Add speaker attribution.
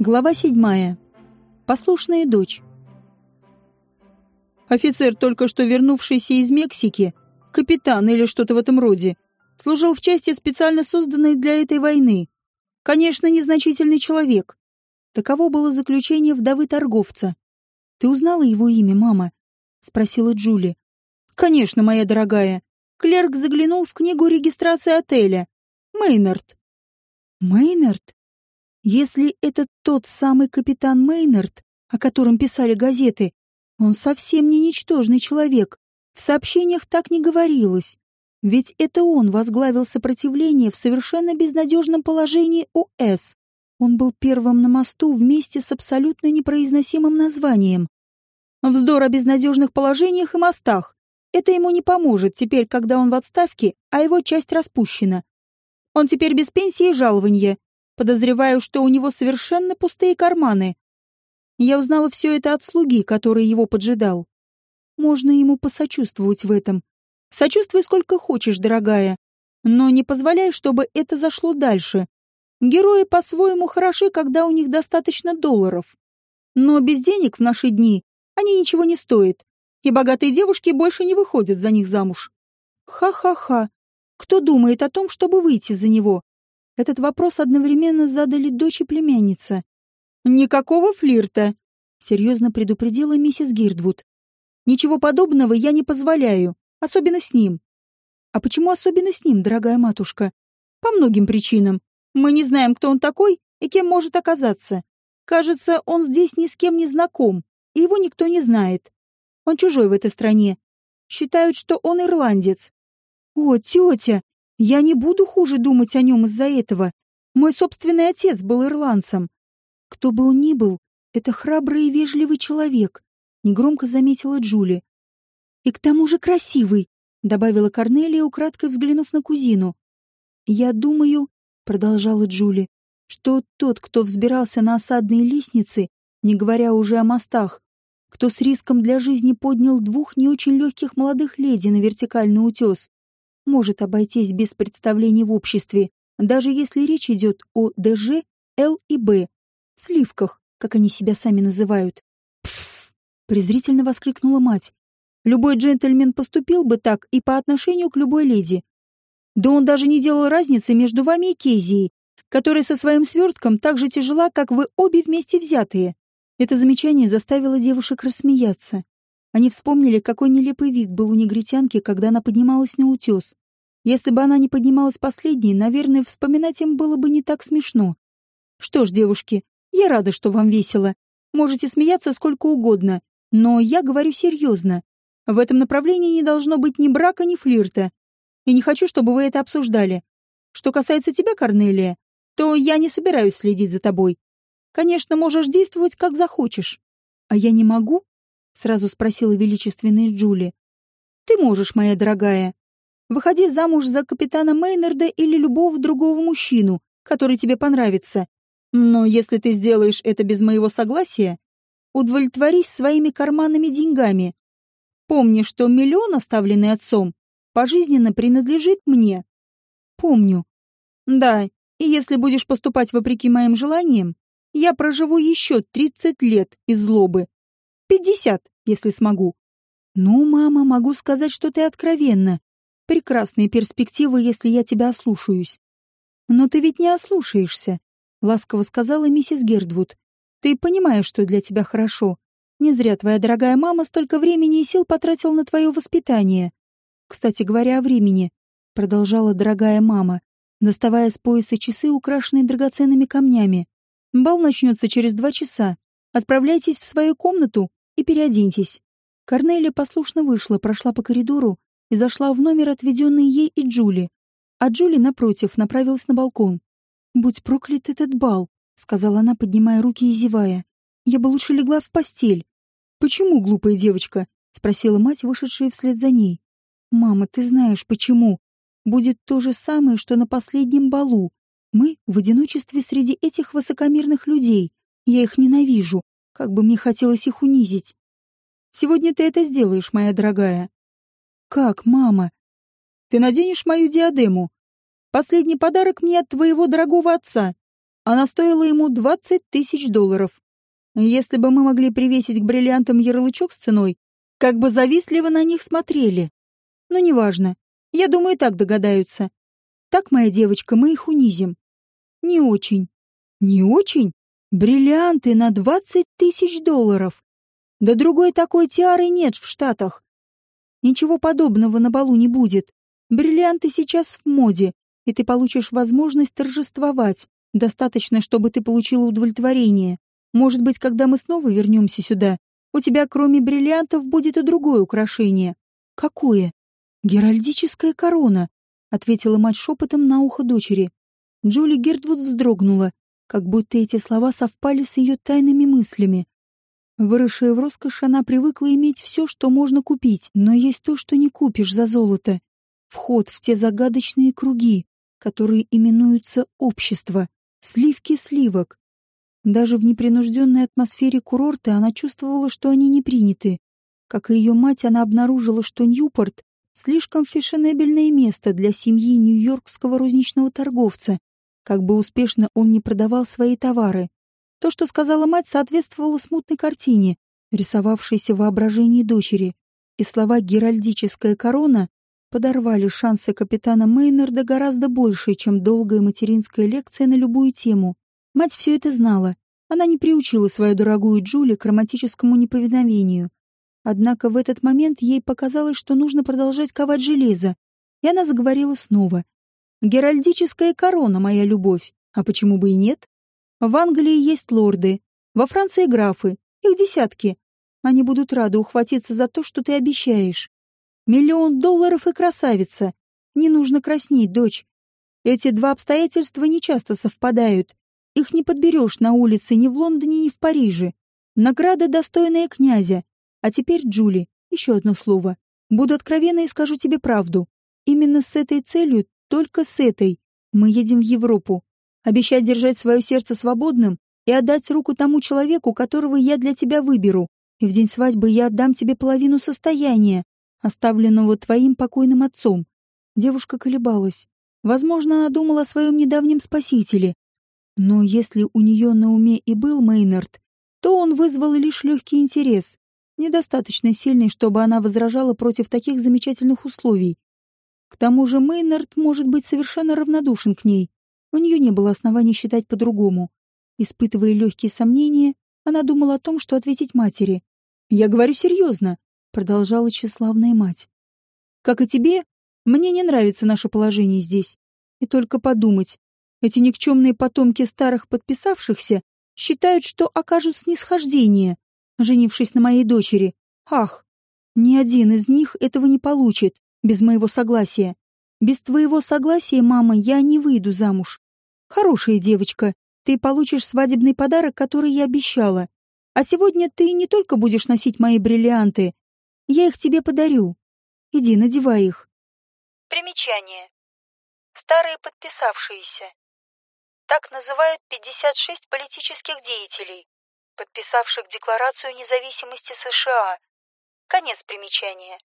Speaker 1: Глава седьмая. Послушная дочь. Офицер, только что вернувшийся из Мексики, капитан или что-то в этом роде, служил в части, специально созданной для этой войны. Конечно, незначительный человек. Таково было заключение вдовы торговца. «Ты узнала его имя, мама?» — спросила Джули. «Конечно, моя дорогая. Клерк заглянул в книгу регистрации отеля. Мейнард». «Мейнард?» Если это тот самый капитан Мейнард, о котором писали газеты, он совсем не ничтожный человек. В сообщениях так не говорилось. Ведь это он возглавил сопротивление в совершенно безнадежном положении у С. Он был первым на мосту вместе с абсолютно непроизносимым названием. Вздор о безнадежных положениях и мостах. Это ему не поможет теперь, когда он в отставке, а его часть распущена. Он теперь без пенсии и жалования, Подозреваю, что у него совершенно пустые карманы. Я узнала все это от слуги, который его поджидал. Можно ему посочувствовать в этом. Сочувствуй сколько хочешь, дорогая, но не позволяй, чтобы это зашло дальше. Герои по-своему хороши, когда у них достаточно долларов. Но без денег в наши дни они ничего не стоят, и богатые девушки больше не выходят за них замуж. Ха-ха-ха. Кто думает о том, чтобы выйти за него? Этот вопрос одновременно задали дочь и племянница. «Никакого флирта», — серьезно предупредила миссис Гирдвуд. «Ничего подобного я не позволяю, особенно с ним». «А почему особенно с ним, дорогая матушка?» «По многим причинам. Мы не знаем, кто он такой и кем может оказаться. Кажется, он здесь ни с кем не знаком, и его никто не знает. Он чужой в этой стране. Считают, что он ирландец. О, тетя, я не буду хуже думать о нем из-за этого. Мой собственный отец был ирландцем. Кто бы он ни был, это храбрый и вежливый человек, негромко заметила Джули. И к тому же красивый, добавила Корнелия, украдкой взглянув на кузину. Я думаю, продолжала Джули, что тот, кто взбирался на осадные лестницы, не говоря уже о мостах, кто с риском для жизни поднял двух не очень легких молодых леди на вертикальный утес, может обойтись без представлений в обществе, даже если речь идет о ДЖ, Л и Б, сливках, как они себя сами называют. «Пф!» — презрительно воскликнула мать. «Любой джентльмен поступил бы так и по отношению к любой леди. Да он даже не делал разницы между вами и Кезией, которая со своим свертком так же тяжела, как вы обе вместе взятые». Это замечание заставило девушек рассмеяться. Они вспомнили, какой нелепый вид был у негритянки, когда она поднималась на утес. Если бы она не поднималась последней, наверное, вспоминать им было бы не так смешно. Что ж, девушки, я рада, что вам весело. Можете смеяться сколько угодно, но я говорю серьезно. В этом направлении не должно быть ни брака, ни флирта. И не хочу, чтобы вы это обсуждали. Что касается тебя, Корнелия, то я не собираюсь следить за тобой. Конечно, можешь действовать, как захочешь. А я не могу? Сразу спросила величественная Джули. Ты можешь, моя дорогая. Выходи замуж за капитана Мейнарда или любого другого мужчину, который тебе понравится. Но если ты сделаешь это без моего согласия, удовлетворись своими карманными деньгами. Помни, что миллион, оставленный отцом, пожизненно принадлежит мне. Помню. Да, и если будешь поступать вопреки моим желаниям, я проживу еще тридцать лет из злобы. Пятьдесят, если смогу. Ну, мама, могу сказать, что ты откровенна. Прекрасные перспективы, если я тебя ослушаюсь. Но ты ведь не ослушаешься, ласково сказала миссис Гердвуд. Ты понимаешь, что для тебя хорошо. Не зря твоя дорогая мама столько времени и сил потратила на твое воспитание. Кстати говоря о времени, продолжала дорогая мама, доставая с пояса часы, украшенные драгоценными камнями. Бал начнется через два часа. Отправляйтесь в свою комнату и переоденьтесь». Корнелия послушно вышла, прошла по коридору и зашла в номер, отведенный ей и Джули. А Джули, напротив, направилась на балкон. «Будь проклят этот бал», — сказала она, поднимая руки и зевая. «Я бы лучше легла в постель». «Почему, глупая девочка?» — спросила мать, вышедшая вслед за ней. «Мама, ты знаешь, почему. Будет то же самое, что на последнем балу. Мы в одиночестве среди этих высокомерных людей. Я их ненавижу, как бы мне хотелось их унизить. Сегодня ты это сделаешь, моя дорогая. Как, мама? Ты наденешь мою диадему. Последний подарок мне от твоего дорогого отца. Она стоила ему 20 тысяч долларов. Если бы мы могли привесить к бриллиантам ярлычок с ценой, как бы завистливо на них смотрели. Но неважно. Я думаю, так догадаются. Так, моя девочка, мы их унизим. Не очень. Не очень? Бриллианты на 20 тысяч долларов. Да другой такой тиары нет в Штатах. Ничего подобного на балу не будет. Бриллианты сейчас в моде, и ты получишь возможность торжествовать. Достаточно, чтобы ты получила удовлетворение. Может быть, когда мы снова вернемся сюда, у тебя кроме бриллиантов будет и другое украшение. Какое? Геральдическая корона, ответила мать шепотом на ухо дочери. Джули Гердвуд вздрогнула, как будто эти слова совпали с ее тайными мыслями. Выросшая в роскоши, она привыкла иметь все, что можно купить, но есть то, что не купишь за золото. Вход в те загадочные круги, которые именуются общество, сливки сливок. Даже в непринужденной атмосфере курорта она чувствовала, что они не приняты. Как и ее мать, она обнаружила, что Ньюпорт — слишком фешенебельное место для семьи нью-йоркского розничного торговца, как бы успешно он не продавал свои товары. То, что сказала мать, соответствовало смутной картине, рисовавшейся в воображении дочери, и слова «геральдическая корона» подорвали шансы капитана Мейнарда гораздо больше, чем долгая материнская лекция на любую тему. Мать все это знала. Она не приучила свою дорогую Джули к романтическому неповиновению. Однако в этот момент ей показалось, что нужно продолжать ковать железо, и она заговорила снова. «Геральдическая корона, моя любовь. А почему бы и нет? В Англии есть лорды, во Франции графы, их десятки. Они будут рады ухватиться за то, что ты обещаешь. Миллион долларов и красавица. Не нужно краснеть, дочь. Эти два обстоятельства нечасто совпадают, их не подберешь на улице ни в Лондоне, ни в Париже. Награда достойная князя. А теперь, Джули, еще одно слово. Буду откровенна и скажу тебе правду. Именно с этой целью, только с этой, мы едем в Европу. Обещать держать свое сердце свободным и отдать руку тому человеку, которого я для тебя выберу. И в день свадьбы я отдам тебе половину состояния, оставленного твоим покойным отцом. Девушка колебалась. Возможно, она думала о своем недавнем спасителе, но если у нее на уме и был Мейнард, то он вызвал лишь легкий интерес, недостаточно сильный, чтобы она возражала против таких замечательных условий. К тому же Мейнард может быть совершенно равнодушен к ней. У нее не было оснований считать по-другому. Испытывая легкие сомнения, она думала о том, что ответить матери. «Я говорю серьезно», — продолжала тщеславная мать. «Как и тебе, мне не нравится наше положение здесь. И только подумать, эти никчемные потомки старых подписавшихся считают, что окажут снисхождение, женившись на моей дочери. Ах, ни один из них этого не получит без моего согласия. Без твоего согласия, мама, я не выйду замуж. Хорошая девочка, ты получишь свадебный подарок, который я обещала. А сегодня ты не только будешь носить мои бриллианты, я их тебе подарю. Иди, надевай их.
Speaker 2: Примечание. Старые подписавшиеся. Так называют 56 политических деятелей, подписавших Декларацию независимости США. Конец примечания.